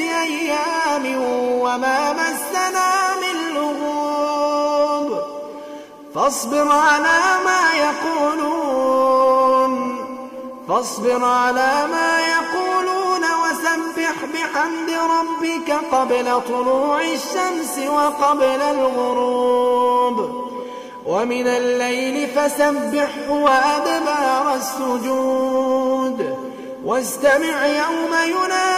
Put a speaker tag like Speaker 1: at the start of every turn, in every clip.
Speaker 1: أيام وما مسنا من لغوب فاصبر على ما يقولون فاصبر على ما يقولون وسبح بحمد ربك قبل طلوع الشمس وقبل الغروب ومن الليل فسبح وأدبار السجود واستمع يوم ينادي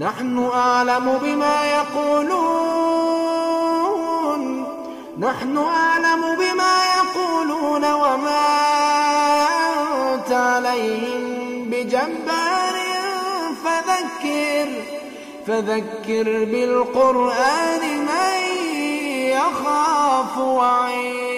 Speaker 1: نحن أعلم بما يقولون. نحن أعلم بما يقولون وما أنت عليهم بجبار. فذكر فذكر بالقرآن من يخاف وعيد